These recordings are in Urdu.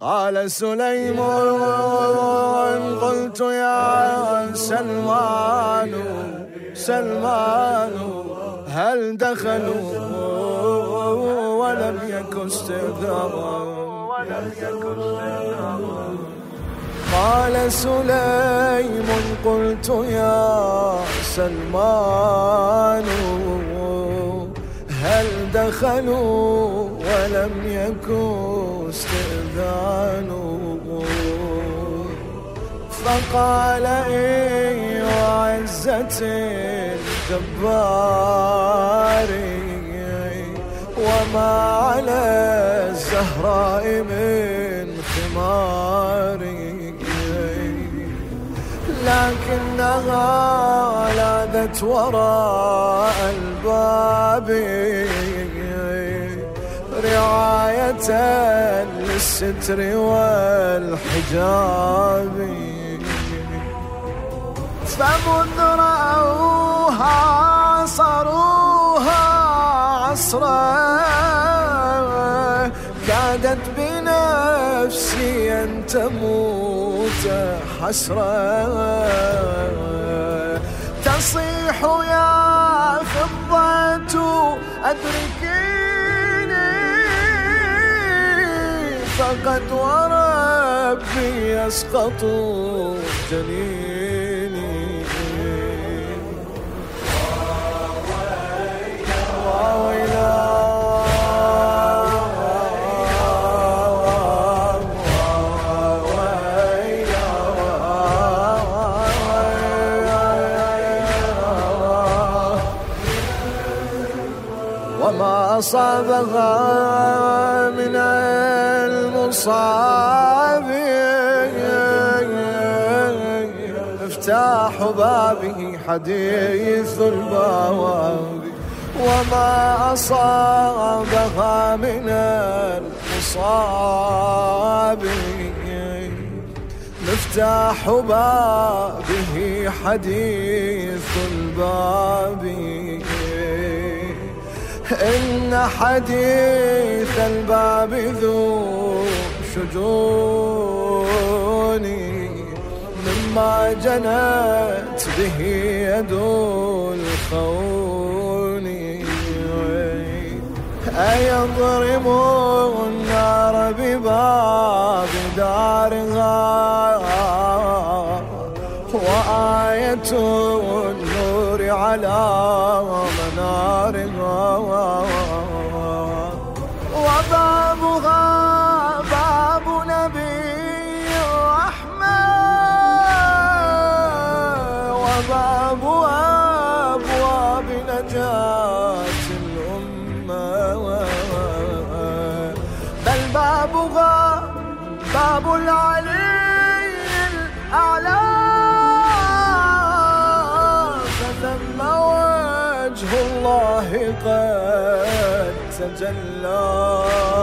قال سليمان، قلت يا سلمان سلمان، هل دخلوا ولم يك استئذانا قال سليم قلت يا سلمان دخلوا ولم يكن استئذان. فقال إي وعزة الجبار، وما على الزهراء من خماري لكنها لاذت وراء الباب. رعاية للستر والحجاب. فمذ رأوها عصروها، عصرا. كادت بنفسي أن تموت حسرا. تصيح يا فضة أدركيني فقد وربي يسقط جنيني. وويلا وما أصابها من المصاب افتاح بابه حديث البواب وما أصابها من المصاب. مفتاح بابه حديث الباب. إن حديث الباب ذو شجون مما جنت به يد الخون. أيضرم النار بباب دارها وآية النور على العلي الأعلى. فثم وجه الله قد تجلى.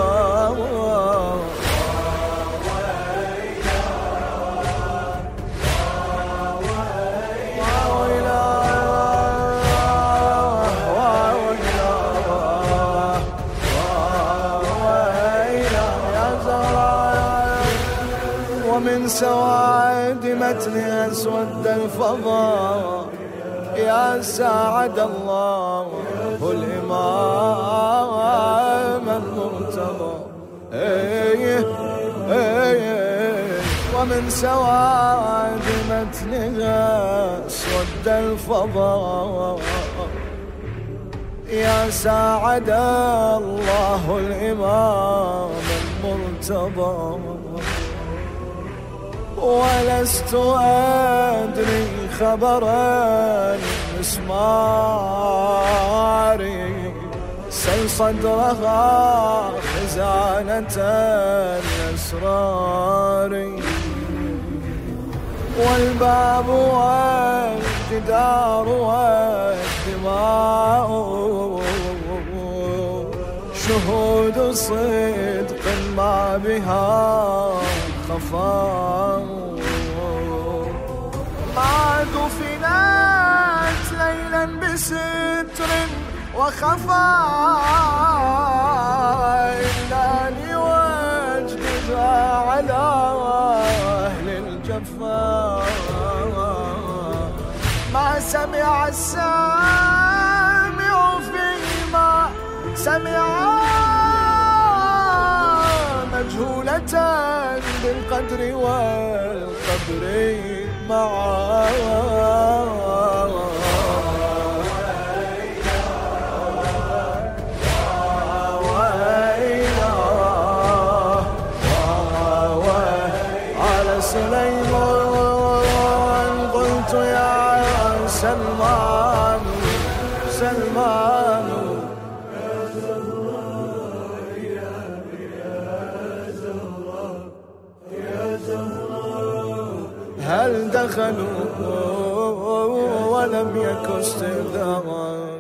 ومن سواد متن أسود الفضاء يا ساعد الله الإمام المرتضى. إيه إيه ومن سواد متنها أسود الفضاء يا ساعد الله الإمام المرتضى. ولست أدري خبرا مسماري سل صدرها خزانة الأسرار والباب والجدار والدماء شهود صدق ما بها خفاء ما دفنت ليلا بستر وخفاء إلا لوجد على أهل الجفا ما سمع السامع فيما سمع مجهولة بالقدر والقدر معا على سليمان قلت يا سلمان سلمان. دخلوا ولم يكن استئذان